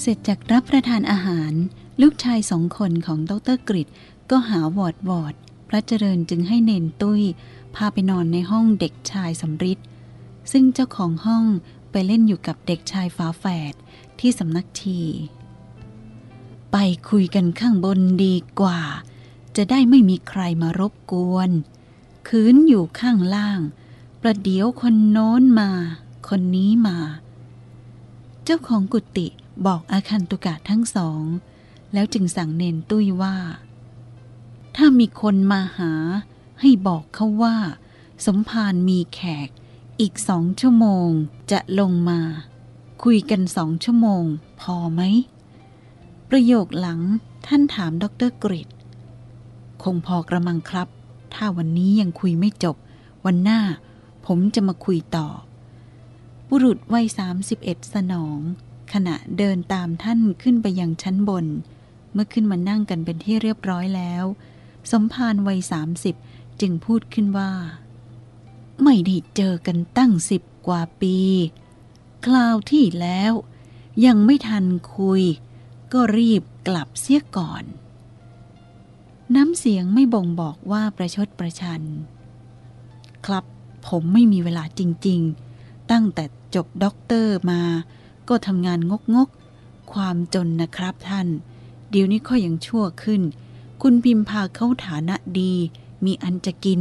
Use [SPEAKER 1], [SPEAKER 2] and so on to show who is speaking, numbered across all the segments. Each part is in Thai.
[SPEAKER 1] เสร็จจากรับประทานอาหาร ลูกชายสองคนของดรกริดก็หาวอดวอด พระเจริญจึงให้เนนตุ้ย พาไปนอนในห้องเด็กชายสำริดซึ่งเจ้าของห้องไปเล่นอยู่กับเด็กชายฝาแฝดที่สำนักที ไปคุยกันข้างบนดีกว่า จะได้ไม่มีใครมารบกวน คืนอยู่ข้างล่าง ประเดี๋ยวคนโน้นมา คนนี้มา เจ้าของกุฏิ บอกอาคันตุกะทั้งสอง แล้วจึงสั่งเนนตุ้ยว่า ถ้ามีคนมาหาให้บอกเขาว่า สมภารมีแขก อีกสองชั่วโมงจะลงมา คุยกันสองชั่วโมง พอไหม ประโยคหลังท่านถามดรกริดคงพอกระมังครับ ถ้าวันนี้ยังคุยไม่จบ วันหน้าผมจะมาคุยต่อ บุรุษวัยสามสิบเอ็ดสนอง ขณะเดินตามท่านขึ้นไปยังชั้นบน เมื่อขึ้นมานั่งกันเป็นที่เรียบร้อยแล้ว สมภารวัยสามสิบจึงพูดขึ้นว่า ไม่ได้เจอกันตั้งสิบกว่าปี คราวที่แล้ว ยังไม่ทันคุย ก็รีบกลับเสียก่อน น้ำเสียงไม่บ่งบอกว่าประชดประชัน ครับผมไม่มีเวลาจริง ๆ ตั้งแต่จบด็อกเตอร์มา ก็ทำงานงกงกๆความจนนะครับท่าน เดี๋ยวนี้ค่อยยังชั่วขึ้น คุณพิมพาเขาฐานะดี มีอันจะกิน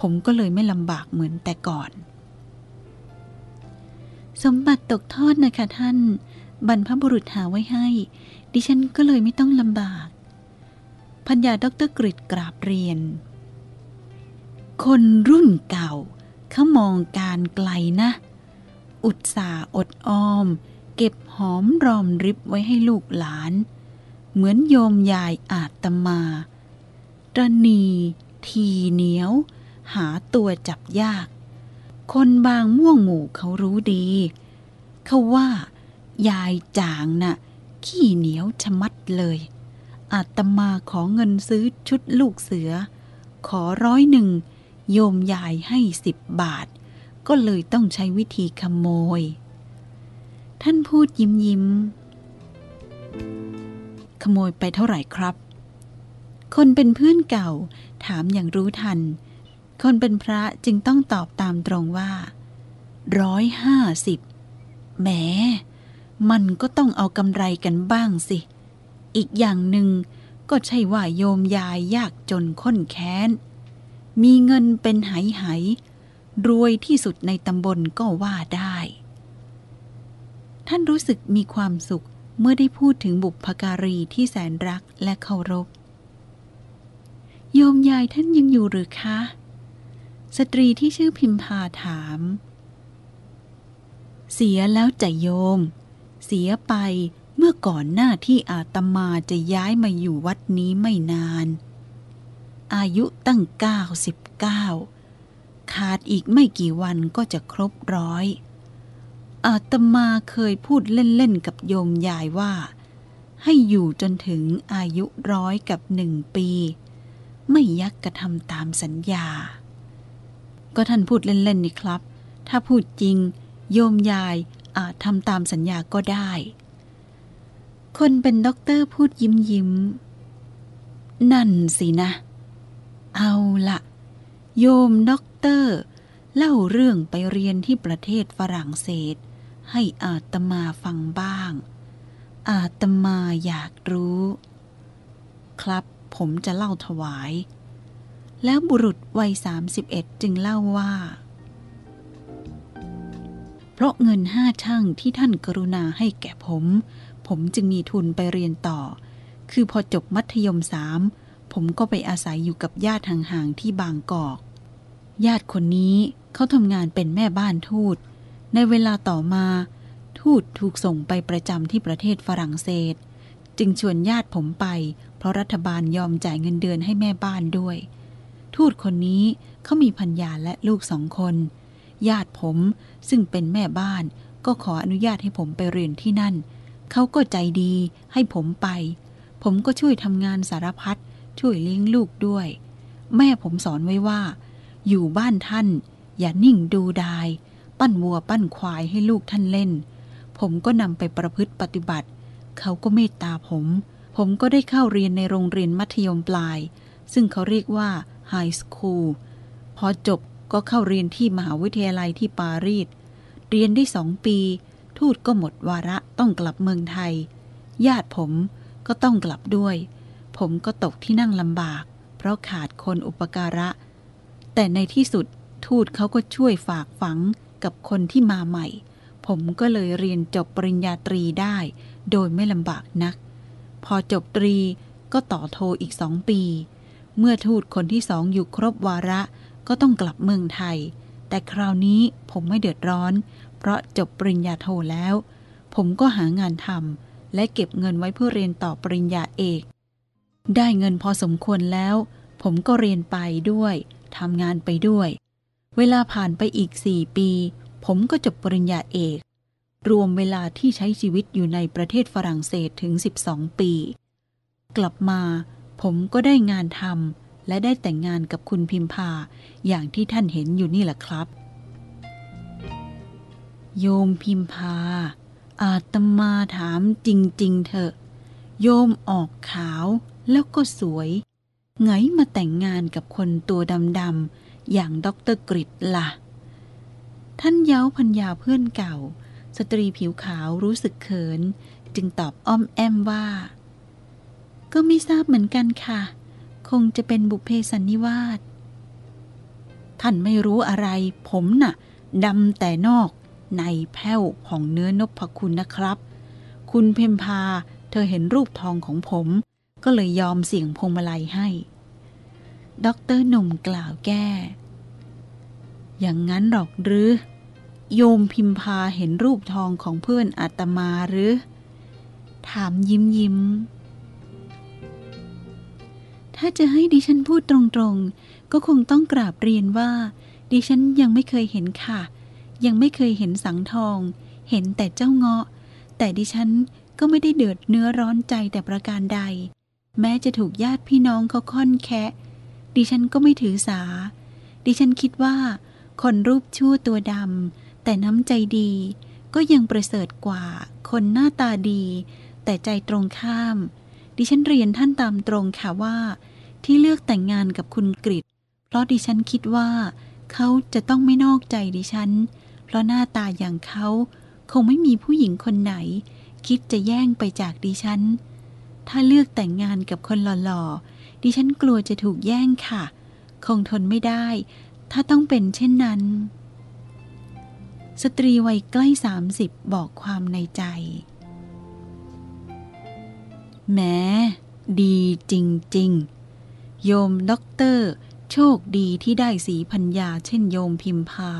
[SPEAKER 1] ผมก็เลยไม่ลำบากเหมือนแต่ก่อน สมบัติตกทอดนะคะท่าน บรรพบุรุษหาไว้ให้ ดิฉันก็เลยไม่ต้องลำบาก พัญญาดรกริดกราบเรียน คนรุ่นเก่าเขามองการไกลนะ อุตสาห์อดออม เก็บหอมรอมริบไว้ให้ลูกหลาน เหมือนโยมยายอาตมาตรณีทีเหนียว หาตัวจับยาก คนบางม่วงหมู่เขารู้ดี เขาว่า ยายจางน่ะ ขี้เหนียวชะมัดเลย อาตมาขอเงินซื้อชุดลูกเสือ ขอร้อยหนึ่ง โยมยายให้สิบบาท ก็เลยต้องใช้วิธีขโมย ท่านพูดยิ้มยิ้ม ขโมยไปเท่าไหร่ครับ คนเป็นเพื่อนเก่า ถามอย่างรู้ทัน คนเป็นพระจึงต้องตอบตามตรงว่าร้อยห้าสิบแหม มันก็ต้องเอากำไรกันบ้างสิ อีกอย่างหนึ่งก็ใช่ว่าโยมยายยากจนข้นแค้น มีเงินเป็นไหไหรวยที่สุดในตำบลก็ว่าได้ ท่านรู้สึกมีความสุขเมื่อได้พูดถึงบุพการีที่แสนรักและเคารพ โยมยายท่านยังอยู่หรือคะ สตรีที่ชื่อพิมพาถาม เสียแล้วจะโยม เสียไปเมื่อก่อนหน้าที่อาตมาจะย้ายมาอยู่วัดนี้ไม่นาน อายุตั้งเก้าสิบเก้าขาดอีกไม่กี่วันก็จะครบร้อย อาตมาเคยพูดเล่นๆกับโยมยายว่า ให้อยู่จนถึงอายุร้อยกับหนึ่งปี ไม่ยักกระทำตามสัญญา ก็ท่านพูดเล่นๆนี่ครับ ถ้าพูดจริง โยมยายอาจทำตามสัญญาก็ได้ คนเป็นด็อกเตอร์พูดยิ้มยิ้ม นั่นสินะ เอาละโยมด็อกเตอร์ เล่าเรื่องไปเรียนที่ประเทศฝรั่งเศส ให้อาตมาฟังบ้าง อาตมาอยากรู้ ครับผมจะเล่าถวาย แล้วบุรุษวัยสามสิบเอ็ดจึงเล่าว่า เพราะเงินห้าช่างที่ท่านกรุณาให้แก่ผม ผมจึงมีทุนไปเรียนต่อ คือพอจบมัธยมสามผมก็ไปอาศัยอยู่กับญาติห่างๆที่บางกอก ญาติคนนี้เขาทำงานเป็นแม่บ้านทูต ในเวลาต่อมา ทูตถูกส่งไปประจำที่ประเทศฝรั่งเศส จึงชวนญาติผมไป เพราะรัฐบาลยอมจ่ายเงินเดือนให้แม่บ้านด้วย ทูตคนนี้เขามีพัญญาและลูกสองคน ญาติผมซึ่งเป็นแม่บ้านก็ขออนุญาตให้ผมไปเรียนที่นั่น เขาก็ใจดีให้ผมไป ผมก็ช่วยทำงานสารพัดช่วยเลี้ยงลูกด้วย แม่ผมสอนไว้ว่า อยู่บ้านท่าน อย่านิ่งดูดาย ปั้นวัวปั้นควายให้ลูกท่านเล่น ผมก็นำไปประพฤติปฏิบัติ เขาก็เมตตาผม ผมก็ได้เข้าเรียนในโรงเรียนมัธยมปลาย ซึ่งเขาเรียกว่าไฮสคูลพอจบก็เข้าเรียนที่มหาวิทยาลัยที่ปารีส เรียนได้สองปี ทูตก็หมดวาระต้องกลับเมืองไทย ญาติผมก็ต้องกลับด้วย ผมก็ตกที่นั่งลำบาก เพราะขาดคนอุปการะ แต่ในที่สุดทูตเขาก็ช่วยฝากฝัง กับคนที่มาใหม่ ผมก็เลยเรียนจบปริญญาตรีได้ โดยไม่ลำบากนัก พอจบตรีก็ต่อโทอีกสองปี เมื่อทูตคนที่สองอยู่ครบวาระก็ต้องกลับเมืองไทย แต่คราวนี้ผมไม่เดือดร้อน เพราะจบปริญญาโทแล้ว ผมก็หางานทำและเก็บเงินไว้เพื่อเรียนต่อปริญญาเอก ได้เงินพอสมควรแล้ว ผมก็เรียนไปด้วยทำงานไปด้วย เวลาผ่านไปอีกสี่ปี ผมก็จบปริญญาเอก รวมเวลาที่ใช้ชีวิตอยู่ในประเทศฝรั่งเศสถึง 12 ปี กลับมา ผมก็ได้งานทำและได้แต่งงานกับคุณพิมพา อย่างที่ท่านเห็นอยู่นี่แหละครับ โยมพิมพา อาตมาถามจริง ๆ เถอะ โยมออกขาวแล้วก็สวย ไงมาแต่งงานกับคนตัวดำๆ อย่างด็อกเตอร์กริดละ่ะ ท่านเย้าภรรยาเพื่อนเก่า สตรีผิวขาวรู้สึกเขิน จึงตอบอ้อมแอมว่า ก็ไม่ทราบเหมือนกันค่ะ คงจะเป็นบุพเพสันนิวาสท่านไม่รู้อะไร ผมน่ะดำแต่นอกในแผ้วของเนื้อนพคุณนะครับ คุณเพมพาเธอเห็นรูปทองของผม ก็เลยยอมเสี่ยงพวงมาลัยให้ ด็อกเตอร์หนุ่มกล่าวแก้ อย่างนั้นหรอกหรือ โยมพิมพาเห็นรูปทองของเพื่อนอาตมาหรือ ถามยิ้มยิ้ม ถ้าจะให้ดิฉันพูดตรงๆ ก็คงต้องกราบเรียนว่า ดิฉันยังไม่เคยเห็นค่ะ ยังไม่เคยเห็นสังทอง เห็นแต่เจ้าเงาะ แต่ดิฉันก็ไม่ได้เดือดเนื้อร้อนใจแต่ประการใด แม้จะถูกญาติพี่น้องเขาค่อนแคะ ดิฉันก็ไม่ถือสา ดิฉันคิดว่า คนรูปชั่วตัวดำแต่น้ำใจดี ก็ยังประเสริฐกว่า คนหน้าตาดี แต่ใจตรงข้าม ดิฉันเรียนท่านตามตรงค่ะว่า ที่เลือกแต่งงานกับคุณกริดเพราะดิฉันคิดว่า เขาจะต้องไม่นอกใจดิฉัน เพราะหน้าตาอย่างเขาคงไม่มีผู้หญิงคนไหน คิดจะแย่งไปจากดิฉัน ถ้าเลือกแต่งงานกับคนหล่อ ดิฉันกลัวจะถูกแย่งค่ะ คงทนไม่ได้ ถ้าต้องเป็นเช่นนั้น สตรีวัยใกล้สามสิบบอกความในใจ แม้ดีจริง ๆ โยมด็อกเตอร์ โชคดีที่ได้สีพัญญาเช่นโยมพิมพา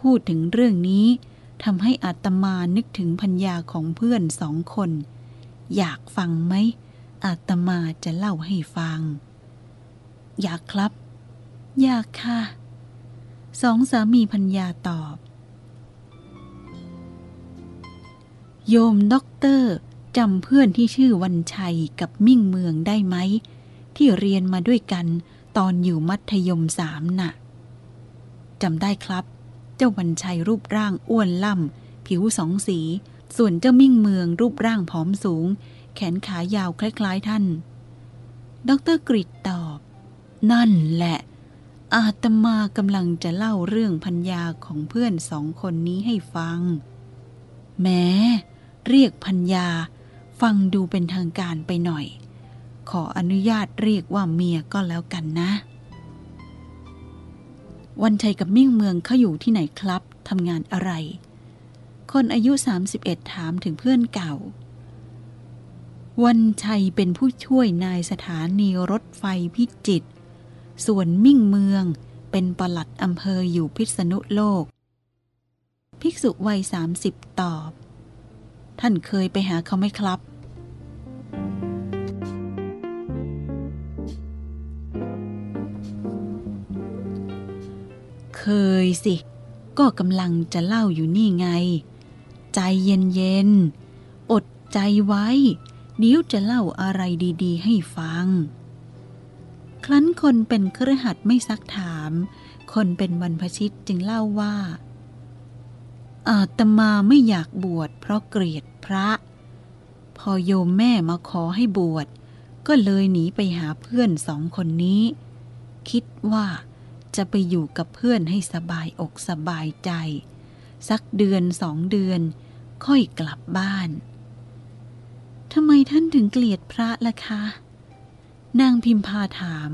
[SPEAKER 1] พูดถึงเรื่องนี้ทำให้อาตมานึกถึงพัญญาของเพื่อนสองคน อยากฟังไหม อาตมาจะเล่าให้ฟัง อยากครับ อยากค่ะ สองสามีภรรยาตอบ โยมด็อกเตอร์จำเพื่อนที่ชื่อวันชัยกับมิ่งเมืองได้ไหม ที่เรียนมาด้วยกันตอนอยู่มัธยมสามน่ะจำได้ครับ เจ้าวันชัยรูปร่างอ้วนล่ำผิวสองสี ส่วนเจ้ามิ่งเมืองรูปร่างผอมสูง แขนขายาวคล้ายๆท่าน ดรกริดตอบ นั่นแหละ อาตมากำลังจะเล่าเรื่องพัญญาของเพื่อนสองคนนี้ให้ฟัง แม้เรียกพัญญา ฟังดูเป็นทางการไปหน่อย ขออนุญาตเรียกว่าเมียก็แล้วกันนะ วันชัยกับมิ่งเมืองเขาอยู่ที่ไหนครับทำงานอะไร คนอายุ 31 ถามถึงเพื่อนเก่า วันชัยเป็นผู้ช่วยนายสถานีรถไฟพิจิตรส่วนมิ่งเมืองเป็นปลัดอำเภออยู่พิษณุโลก ภิกษุวัย30ตอบ ท่านเคยไปหาเขาไหมครับ เคยสิ ก็กำลังจะเล่าอยู่นี่ไง ใจเย็นๆ อดใจไว้ เดี๋ยวจะเล่าอะไรดีๆ ให้ฟัง ครั้นคนเป็นเครือหัดไม่ซักถาม คนเป็นบรรพชิตจึงเล่าว่า อาตมาไม่อยากบวชเพราะเกลียดพระพพอโยมแม่มาขอให้บวช ก็เลยหนีไปหาเพื่อนสองคนนี้ คิดว่าจะไปอยู่กับเพื่อนให้สบายอกสบายใจ สักเดือนสองเดือน ค่อยกลับบ้าน ทำไมท่านถึงเกลียดพระล่ะคะ นางพิมพาถาม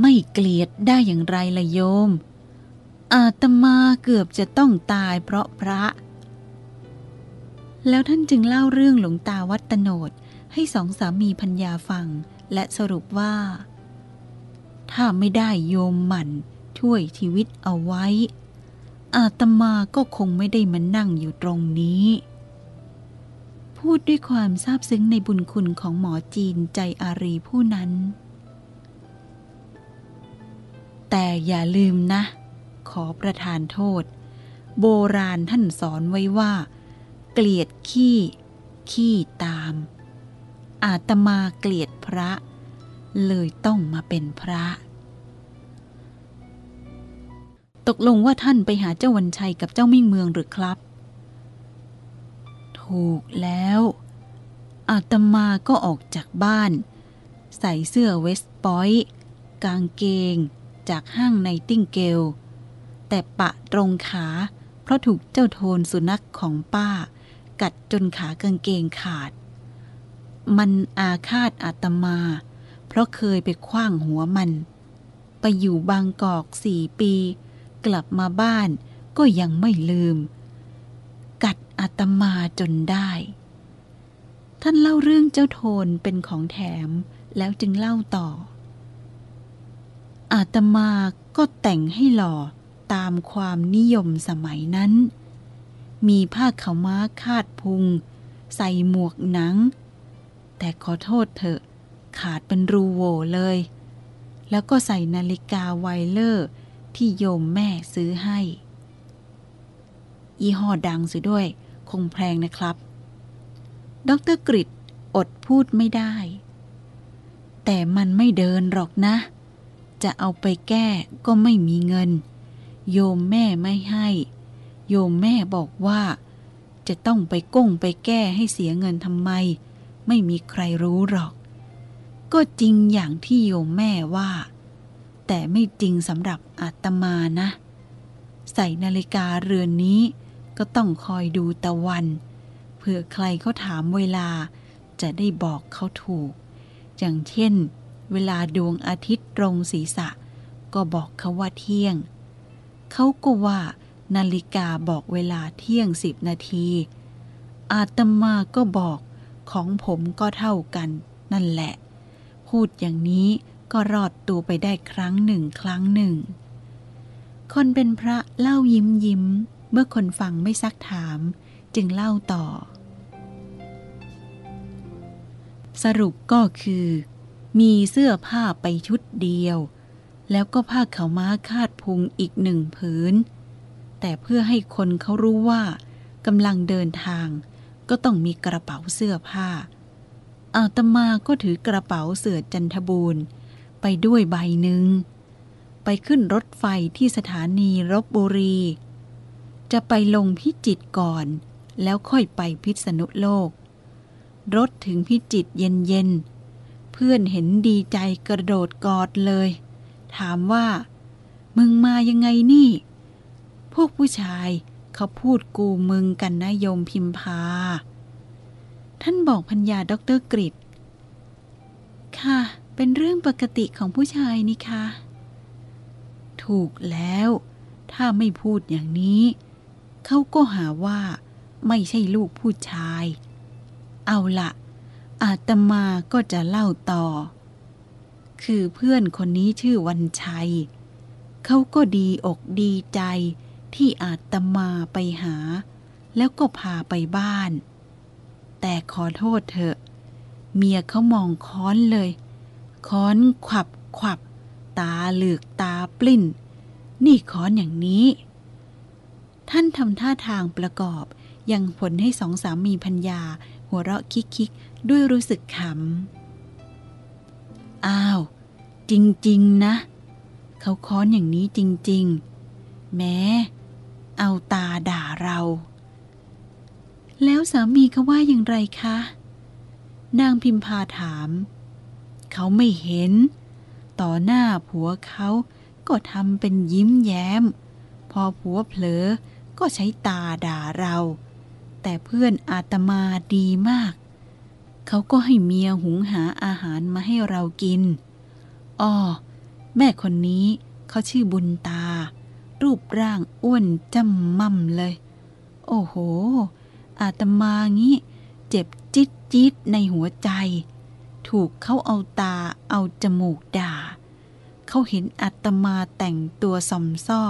[SPEAKER 1] ไม่เกลียดได้อย่างไรละโยม อาตมาเกือบจะต้องตายเพราะพระ แล้วท่านจึงเล่าเรื่องหลวงตาวัดตโนดให้สองสามีพัญญาฟัง และสรุปว่า ถ้าไม่ได้โยมหมั่นช่วยชีวิตเอาไว้ อาตมาก็คงไม่ได้มานั่งอยู่ตรงนี้ พูดด้วยความซาบซึ้งในบุญคุณของหมอจีนใจอารีผู้นั้น แต่อย่าลืมนะ ขอประทานโทษ โบราณท่านสอนไว้ว่า เกลียดขี้ ขี้ตาม อาตมาเกลียดพระ เลยต้องมาเป็นพระ ตกลงว่าท่านไปหาเจ้าวันชัยกับเจ้ามิ่งเมืองหรือครับ ถูกแล้ว อาตมาก็ออกจากบ้าน ใส่เสื้อเวสต์ปอยต์กางเกง จากห้างในติ้งเกล แต่ปะตรงขา เพราะถูกเจ้าโทนสุนัขของป้า กัดจนขากางเกงขาด มันอาฆาตอาตมา เพราะเคยไปคว้างหัวมัน ไปอยู่บางกอกสี่ปี กลับมาบ้านก็ยังไม่ลืม กัดอาตมาจนได้ ท่านเล่าเรื่องเจ้าโทนเป็นของแถมแล้วจึงเล่าต่อ อาตมาก็แต่งให้หล่อตามความนิยมสมัยนั้น มีผ้าขาวม้าคาดพุง ใส่หมวกหนัง แต่ขอโทษเถอะ ขาดเป็นรูโหวเลย แล้วก็ใส่นาฬิกาไวเลอร์ ที่โยมแม่ซื้อให้ ยี่ห้อดังสิด้วย คงแพงนะครับ ดรกริดอดพูดไม่ได้ แต่มันไม่เดินหรอกนะ จะเอาไปแก้ก็ไม่มีเงิน โยมแม่ไม่ให้ โยมแม่บอกว่า จะต้องไปก้งไปแก้ให้เสียเงินทำไม ไม่มีใครรู้หรอก ก็จริงอย่างที่โยมแม่ว่า แต่ไม่จริงสำหรับอาตมานะ ใส่นาฬิกาเรือนนี้ก็ต้องคอยดูตะวัน เผื่อใครเขาถามเวลาจะได้บอกเขาถูก อย่างเช่น เวลาดวงอาทิตย์ตรงศีรษะ ก็บอกเขาว่าเที่ยง เขาก็ว่านาฬิกาบอกเวลาเที่ยงสิบนาที อาตมาก็บอกของผมก็เท่ากันนั่นแหละ พูดอย่างนี้ ก็รอดตัวไปได้ครั้งหนึ่งครั้งหนึ่ง คนเป็นพระเล่ายิ้มยิ้ม เมื่อคนฟังไม่ซักถาม จึงเล่าต่อ สรุปก็คือ มีเสื้อผ้าไปชุดเดียว แล้วก็ผ้าขาวม้าคาดพุงอีกหนึ่งผืน แต่เพื่อให้คนเขารู้ว่ากำลังเดินทาง ก็ต้องมีกระเป๋าเสื้อผ้าอาตมาก็ถือกระเป๋าเสื้อจันทบูรณ์ ไปด้วยใบหนึ่ง ไปขึ้นรถไฟที่สถานีรบบุรี จะไปลงพิจิตก่อน แล้วค่อยไปพิษณุโลก รถถึงพิจิตรเย็นเพื่อนเห็นดีใจกระโดดกอดเลย ถามว่า มึงมายังไงนี่ พวกผู้ชายเขาพูดกูมึงกันนะโยมพิมพา ท่านบอกพัญญาด็อกเตอร์กริดค่ะ เป็นเรื่องปกติของผู้ชายนี่คะ ถูกแล้ว ถ้าไม่พูดอย่างนี้ เขาก็หาว่า ไม่ใช่ลูกผู้ชาย เอาละอาตมาก็จะเล่าต่อ คือเพื่อนคนนี้ชื่อวันชัย เขาก็ดีอกดีใจที่อาตมาไปหา แล้วก็พาไปบ้าน แต่ขอโทษเถอะ เมียเขามองค้อนเลย ค้อนขวับขวับ ตาเหลือกตาปลิ้น นี่ค้อนอย่างนี้ ท่านทำท่าทางประกอบ ยังผลให้สองสามีพัญญา หัวเราะคิกๆด้วยรู้สึกขำ อ้าว จริง ๆ นะ เขาค้อนอย่างนี้จริง ๆ แม้ เอาตาด่าเรา แล้วสามีเขาว่าอย่างไรคะ นางพิมพาถาม เขาไม่เห็น ต่อหน้าผัวเขาก็ทำเป็นยิ้มแย้ม พอผัวเผลอก็ใช้ตาด่าเรา แต่เพื่อนอาตมาดีมาก เขาก็ให้เมียหุงหาอาหารมาให้เรากิน อ้อ แม่คนนี้เขาชื่อบุญตา รูปร่างอ้วนจำม่ำเลย โอ้โห อาตมางี้ เจ็บจิตจิตในหัวใจ ถูกเขาเอาตาเอาจมูกด่า เขาเห็นอาตมาแต่งตัวสอมซ่อ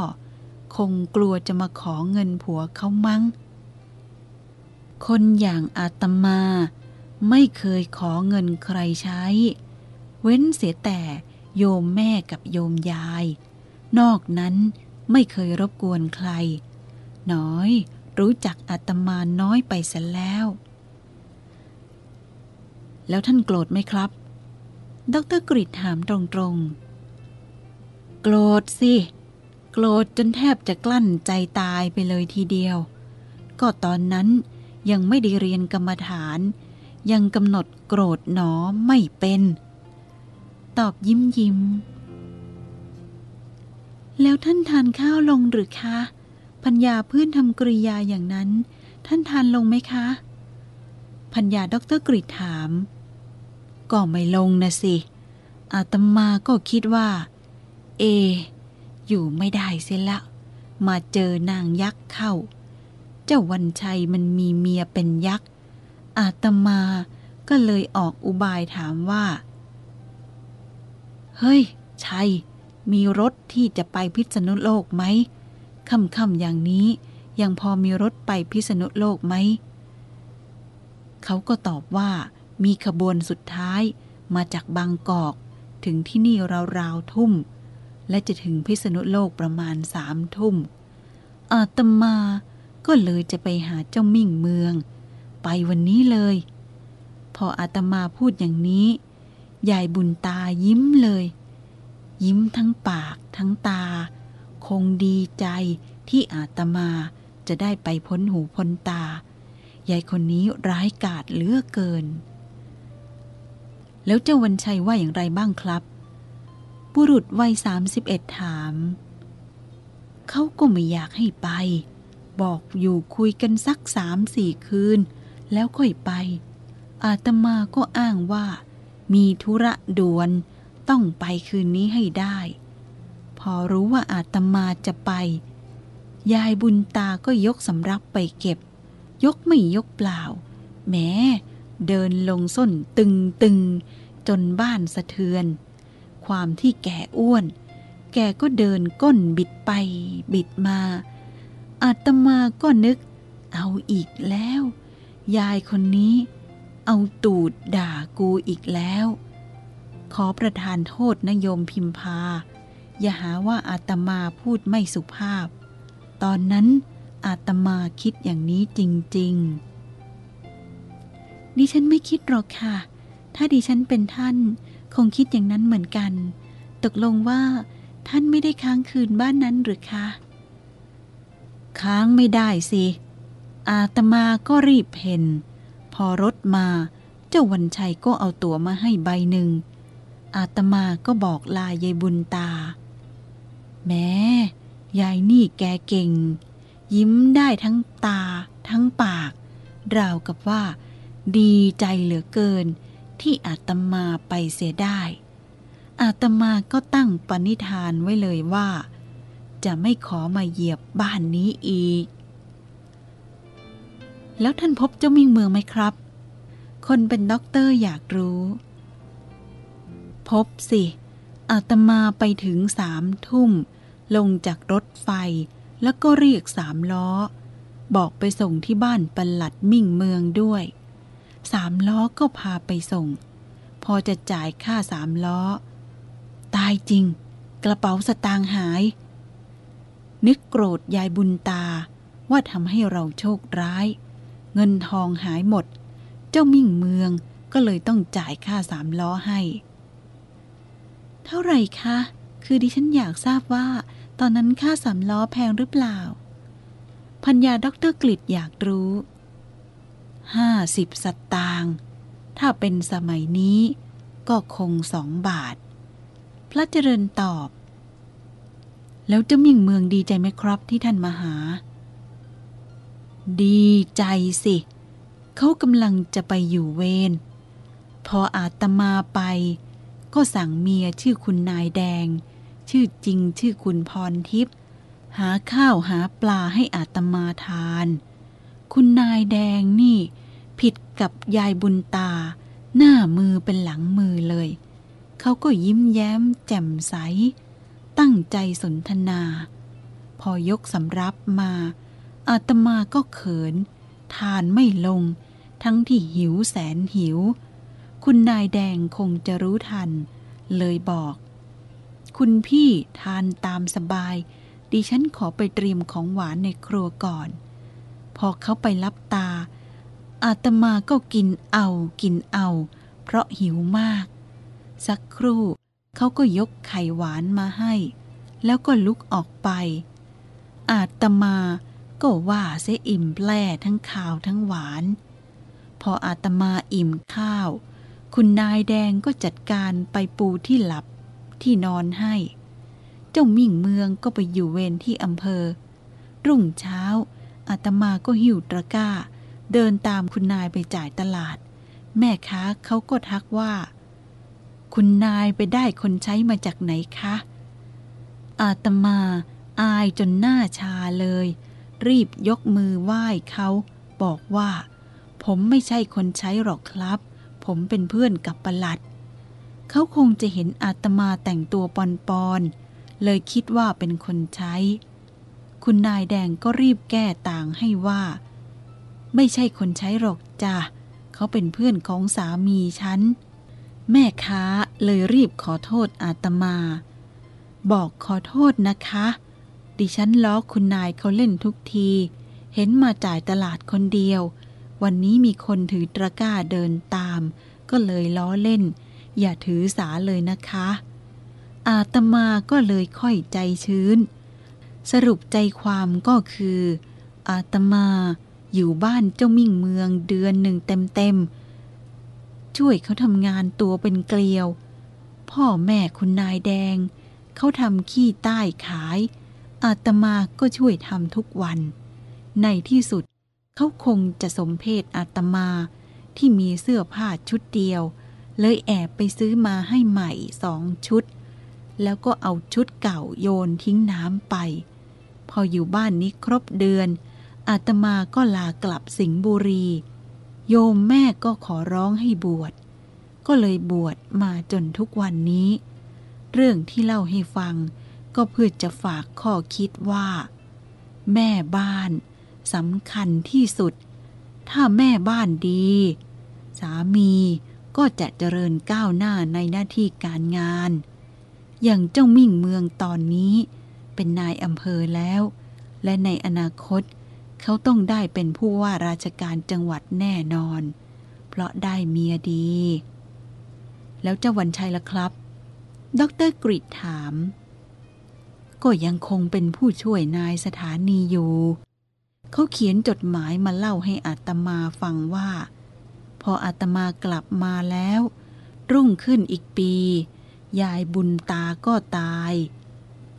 [SPEAKER 1] คงกลัวจะมาขอเงินผัวเขามั้ง คนอย่างอาตมาไม่เคยขอเงินใครใช้ เว้นเสียแต่โยมแม่กับโยมยาย นอกนั้นไม่เคยรบกวนใคร น้อยรู้จักอาตมาน้อยไปเสียแล้ว แล้วท่านโกรธไหมครับ ดรกริดถามตรงๆ โกรธสิ โกรธจนแทบจะกลั้นใจตายไปเลยทีเดียว ก็ตอนนั้นยังไม่ได้เรียนกรรมฐาน ยังกำหนดโกรธหนอไม่เป็น ตอบยิ้มยิ้ม แล้วท่านทานข้าวลงหรือคะพัญญาเพื่อนทำกริยาอย่างนั้น ท่านทานลงไหมคะพัญญาดรกริดถาม ก็ไม่ลงนะสิ อาตมาก็คิดว่า เอ อยู่ไม่ได้เสียละ มาเจอนางยักษ์เข้า เจ้าวันชัยมันมีเมียเป็นยักษ์ อาตมาก็เลยออกอุบายถามว่า เฮ้ย ชัย มีรถที่จะไปพิษณุโลกไหมค่ำๆอย่างนี้ยังพอมีรถไปพิษณุโลกไหม เขาก็ตอบว่า มีขบวนสุดท้ายมาจากบางกอก ถึงที่นี่ราวๆทุ่ม และจะถึงพิษณุโลกประมาณสามทุ่ม อาตมาก็เลยจะไปหาเจ้ามิ่งเมือง ไปวันนี้เลย พออาตมาพูดอย่างนี้ยายบุญตายิ้มเลย ยิ้มทั้งปากทั้งตา คงดีใจที่อาตมาจะได้ไปพ้นหูพ้นตา ยายคนนี้ร้ายกาจเหลือเกิน แล้วเจ้าวันชัยว่าอย่างไรบ้างครับ บุรุษวัยสามสิบเอ็ดถาม เขาก็ไม่อยากให้ไป บอกอยู่คุยกันสักสามสี่คืน แล้วค่อยไป อาตมาก็อ้างว่า มีธุระด่วนต้องไปคืนนี้ให้ได้ พอรู้ว่าอาตมาจะไป ยายบุญตาก็ยกสำรับไปเก็บ ยกไม่ยกเปล่าแม้ เดินลงส้นตึงตึงจนบ้านสะเทือน ความที่แก่อ้วน แกก็เดินก้นบิดไปบิดมา อาตมาก็นึก เอาอีกแล้ว ยายคนนี้ เอาตูดด่ากูอีกแล้ว ขอประทานโทษนโยมพิมพา อย่าหาว่าอาตมาพูดไม่สุภาพ ตอนนั้นอาตมาคิดอย่างนี้จริง ๆ ดิฉันไม่คิดหรอกค่ะ ถ้าดิฉันเป็นท่าน คงคิดอย่างนั้นเหมือนกัน ตกลงว่า ท่านไม่ได้ค้างคืนบ้านนั้นหรือคะ ค้างไม่ได้สิ อาตมาก็รีบเห็น พอรถมา เจ้าวันชัยก็เอาตั๋วมาให้ใบหนึ่ง อาตมาก็บอกลายายบุญตา แม้ยายนี่แกเก่ง ยิ้มได้ทั้งตา ทั้งปาก ราวกับว่า ดีใจเหลือเกิน ที่อาตมาไปเสียได้ อาตมาก็ตั้งปณิธานไว้เลยว่า จะไม่ขอมาเหยียบบ้านนี้อีก แล้วท่านพบเจ้ามิ่งเมืองไหมครับ คนเป็นด็อกเตอร์อยากรู้ พบสิ อาตมาไปถึงสามทุ่ม ลงจากรถไฟ แล้วก็เรียกสามล้อ บอกไปส่งที่บ้านปลัดมิ่งเมืองด้วย สามล้อก็พาไปส่ง พอจะจ่ายค่าสามล้อ ตายจริง กระเป๋าสตางค์หาย นึกโกรธยายบุญตาว่าทำให้เราโชคร้าย เงินทองหายหมด เจ้ามิ่งเมืองก็เลยต้องจ่ายค่าสามล้อให้ เท่าไหร่คะ คือดิฉันอยากทราบว่า ตอนนั้นค่าสามล้อแพงหรือเปล่าภรรยาด็อกเตอร์กฤษอยากรู้ ห้าสิบสตางค์ถ้าเป็นสมัยนี้ก็คงสองบาท พระเจริญตอบ แล้วเจ้ามิ่งเมืองดีใจไหมครับที่ท่านมาหา ดีใจสิ เขากำลังจะไปอยู่เวร พออาตมาไป ก็สั่งเมียชื่อคุณนายแดง ชื่อจริงชื่อคุณพรทิพย์หาข้าวหาปลาให้อาตมาทาน คุณนายแดงนี่ ผิดกับยายบุญตา หน้ามือเป็นหลังมือเลย เขาก็ยิ้มแย้มแจ่มใส ตั้งใจสนทนา พอยกสำรับมาอาตมาก็เขิน ทานไม่ลง ทั้งที่หิวแสนหิว คุณนายแดงคงจะรู้ทัน เลยบอก คุณพี่ทานตามสบาย ดิฉันขอไปเตรียมของหวานในครัวก่อน พอเขาไปรับตา อาตมาก็กินเอากินเอา เพราะหิวมาก สักครู่เขาก็ยกไข่หวานมาให้ แล้วก็ลุกออกไป อาตมาก็ว่าเสอิ่มแปร่ทั้งข้าวทั้งหวาน พออาตมาอิ่มข้าว คุณนายแดงก็จัดการไปปูที่หลับที่นอนให้ เจ้ามิ่งเมืองก็ไปอยู่เวรที่อำเภอ รุ่งเช้า อาตมาก็หิวตะกร้า เดินตามคุณนายไปจ่ายตลาด แม่ค้าเขาก็ทักว่า คุณนายไปได้คนใช้มาจากไหนคะ อาตมาอายจนหน้าชาเลย รีบยกมือไหว้เขาบอกว่า ผมไม่ใช่คนใช้หรอกครับ ผมเป็นเพื่อนกับประหลัด เขาคงจะเห็นอาตมาแต่งตัวปอนๆเลยคิดว่าเป็นคนใช้ คุณนายแดงก็รีบแก้ต่างให้ว่า ไม่ใช่คนใช้หรอกจ้ะเขาเป็นเพื่อนของสามีฉัน แม่ค้าเลยรีบขอโทษอาตมา บอกขอโทษนะคะ ดิฉันล้อคุณนายเขาเล่นทุกที เห็นมาจ่ายตลาดคนเดียว วันนี้มีคนถือตะกร้าเดินตาม ก็เลยล้อเล่น อย่าถือสาเลยนะคะ อาตมาก็เลยค่อยใจชื้น สรุปใจความก็คือ อาตมาอยู่บ้านเจ้ามิ่งเมืองเดือนหนึ่งเต็มๆ ช่วยเขาทำงานตัวเป็นเกลียว พ่อแม่คุณนายแดง เขาทำขี้ใต้ขาย อาตมาก็ช่วยทำทุกวัน ในที่สุดเขาคงจะสมเพศอาตมาที่มีเสื้อผ้าชุดเดียว เลยแอบไปซื้อมาให้ใหม่สองชุด แล้วก็เอาชุดเก่าโยนทิ้งน้ำไป ออยู่บ้านนี้ครบเดือน อาตมาก็ลากลับสิงห์บุรี โยมแม่ก็ขอร้องให้บวช ก็เลยบวชมาจนทุกวันนี้ เรื่องที่เล่าให้ฟังก็เพื่อจะฝากข้อคิดว่า แม่บ้านสำคัญที่สุด ถ้าแม่บ้านดี สามีก็จะเจริญก้าวหน้าในหน้าที่การงาน อย่างเจ้ามิ่งเมืองตอนนี้ เป็นนายอำเภอแล้ว และในอนาคต เขาต้องได้เป็นผู้ว่าราชการจังหวัดแน่นอน เพราะได้เมียดี แล้วเจ้าวันชัยล่ะครับ ดรกริดถาม ก็ยังคงเป็นผู้ช่วยนายสถานีอยู่ เขาเขียนจดหมายมาเล่าให้อาตมาฟังว่า พออาตมากลับมาแล้ว รุ่งขึ้นอีกปี ยายบุญตาก็ตาย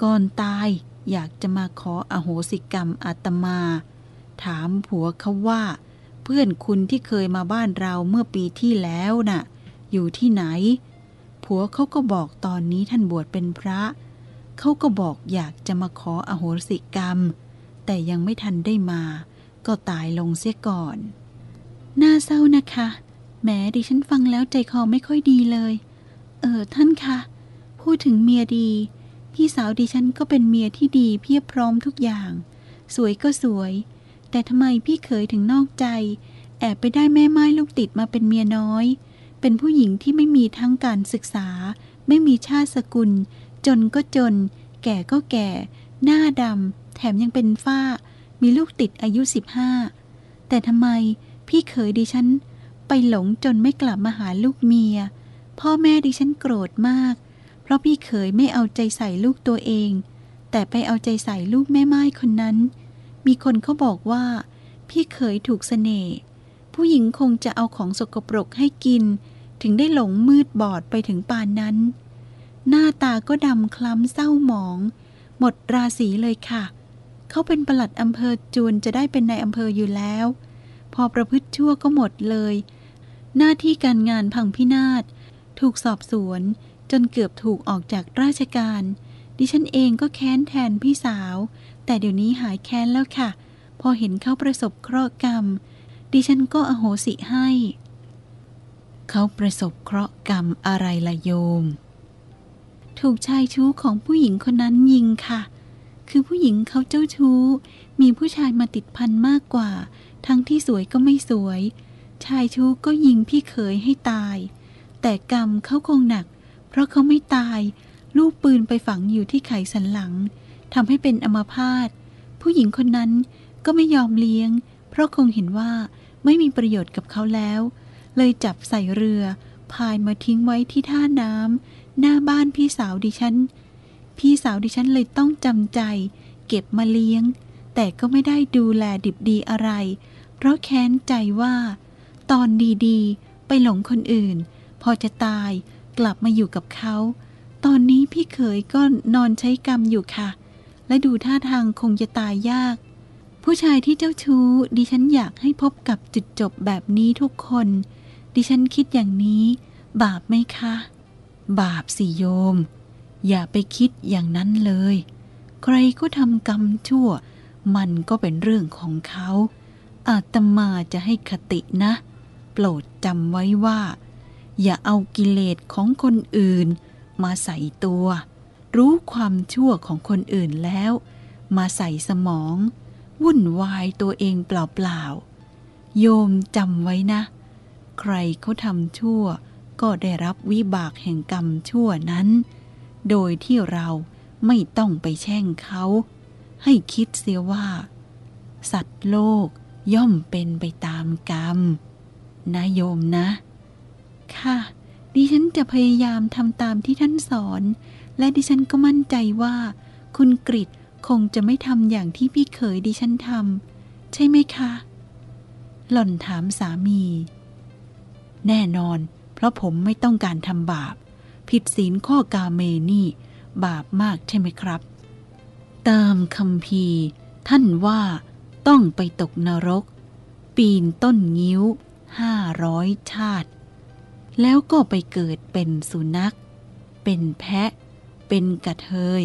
[SPEAKER 1] ก่อนตายอยากจะมาขออโหสิกรรมอาตมา ถามผัวเขาว่า เพื่อนคุณที่เคยมาบ้านเราเมื่อปีที่แล้วน่ะ อยู่ที่ไหน ผัวเขาก็บอกตอนนี้ท่านบวชเป็นพระ เขาก็บอกอยากจะมาขออโหสิกรรม แต่ยังไม่ทันได้มา ก็ตายลงเสียก่อน น่าเศร้านะคะแหมดิฉันฟังแล้วใจคอไม่ค่อยดีเลย เออท่านคะ พูดถึงเมียดี พี่สาวดิฉันก็เป็นเมียที่ดีเพียบพร้อมทุกอย่าง สวยก็สวย แต่ทำไมพี่เขยถึงนอกใจ แอบไปได้แม่ไม้ลูกติดมาเป็นเมียน้อย เป็นผู้หญิงที่ไม่มีทั้งการศึกษา ไม่มีชาติสกุล จนก็จน แก่ก็แก่ หน้าดำแถมยังเป็นฝ้า มีลูกติดอายุสิบห้าแต่ทำไมพี่เขยดิฉัน ไปหลงจนไม่กลับมาหาลูกเมีย พ่อแม่ดิฉันโกรธมาก เพราะพี่เขยไม่เอาใจใส่ลูกตัวเอง แต่ไปเอาใจใส่ลูกแม่ไม้คนนั้น มีคนเขาบอกว่า พี่เขยถูกเสน่ห์ผู้หญิงคงจะเอาของสกปรกให้กิน ถึงได้หลงมืดบอดไปถึงปานนั้น หน้าตาก็ดำคล้ำเศร้าหมอง หมดราศีเลยค่ะ เขาเป็นประหลัดอำเภอจูนจะได้เป็นนายอำเภออยู่แล้ว พอประพฤติชั่วก็หมดเลย หน้าที่การงานพังพินาศถูกสอบสวน จนเกือบถูกออกจากราชการ ดิฉันเองก็แค้นแทนพี่สาว แต่เดี๋ยวนี้หายแค้นแล้วค่ะ พอเห็นเขาประสบเคราะห์กรรม ดิฉันก็อโหสิให้ เขาประสบเคราะห์กรรมอะไรละโยม ถูกชายชู้ของผู้หญิงคนนั้นยิงค่ะ คือผู้หญิงเขาเจ้าชู้ มีผู้ชายมาติดพันมากกว่า ทั้งที่สวยก็ไม่สวย ชายชู้ก็ยิงพี่เขยให้ตาย แต่กรรมเขาคงหนัก เพราะเขาไม่ตาย ลูกปืนไปฝังอยู่ที่ไขสันหลังทำให้เป็นอมาพาตผู้หญิงคนนั้นก็ไม่ยอมเลี้ยง เพราะคงเห็นว่าไม่มีประโยชน์กับเขาแล้ว เลยจับใส่เรือพายมาทิ้งไว้ที่ท่าน้ำหน้าบ้านพี่สาวดิฉัน พี่สาวดิฉันเลยต้องจำใจ เก็บมาเลี้ยง แต่ก็ไม่ได้ดูแลดิบดีอะไร เพราะแค้นใจว่า ตอนดีๆ ไปหลงคนอื่น พอจะตาย กลับมาอยู่กับเขา ตอนนี้พี่เขยก็นอนใช้กรรมอยู่ค่ะ และดูท่าทางคงจะตายยาก ผู้ชายที่เจ้าชู้ ดิฉันอยากให้พบกับจุดจบแบบนี้ทุกคน ดิฉันคิดอย่างนี้ บาปไหมคะ บาปสิโยม อย่าไปคิดอย่างนั้นเลย ใครก็ทำกรรมชั่ว มันก็เป็นเรื่องของเขาอาตมาจะให้คตินะ โปรดจำไว้ว่า อย่าเอากิเลสของคนอื่น มาใส่ตัว รู้ความชั่วของคนอื่นแล้ว มาใส่สมอง วุ่นวายตัวเองเปล่าๆ โยมจำไว้นะ ใครเขาทำชั่ว ก็ได้รับวิบากแห่งกรรมชั่วนั้น โดยที่เราไม่ต้องไปแช่งเขา ให้คิดเสียว่า สัตว์โลกย่อมเป็นไปตามกรรม นะโยมนะ ค่ะ ดิฉันจะพยายามทำตามที่ท่านสอน และดิฉันก็มั่นใจว่า คุณกริตคงจะไม่ทำอย่างที่พี่เขยดิฉันทำใช่ไหมคะ หล่อนถามสามี แน่นอน เพราะผมไม่ต้องการทำบาป ผิดศีลข้อกาเมนี่ บาปมากใช่ไหมครับ ตามคำพีท่านว่าต้องไปตกนรก ปีนต้นงิ้วห้าร้อยชาติ แล้วก็ไปเกิดเป็นสุนัข เป็นแพะ เป็นกระเทย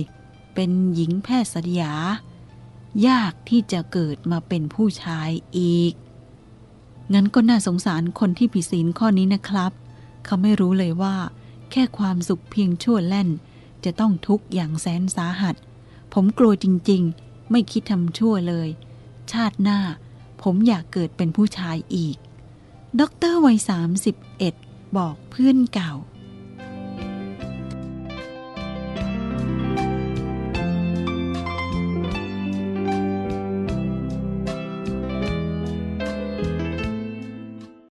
[SPEAKER 1] เป็นหญิงแพทย์สยา ยากที่จะเกิดมาเป็นผู้ชายอีก งั้นก็น่าสงสารคนที่ผิดศีลข้อนี้นะครับ เขาไม่รู้เลยว่า แค่ความสุขเพียงชั่วแล่น จะต้องทุกข์อย่างแสนสาหัส ผมกลัวจริงๆ ไม่คิดทำชั่วเลย ชาติหน้า ผมอยากเกิดเป็นผู้ชายอีกด็อกเตอร์วัย31 บอกเพื่อนเก่า